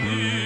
here.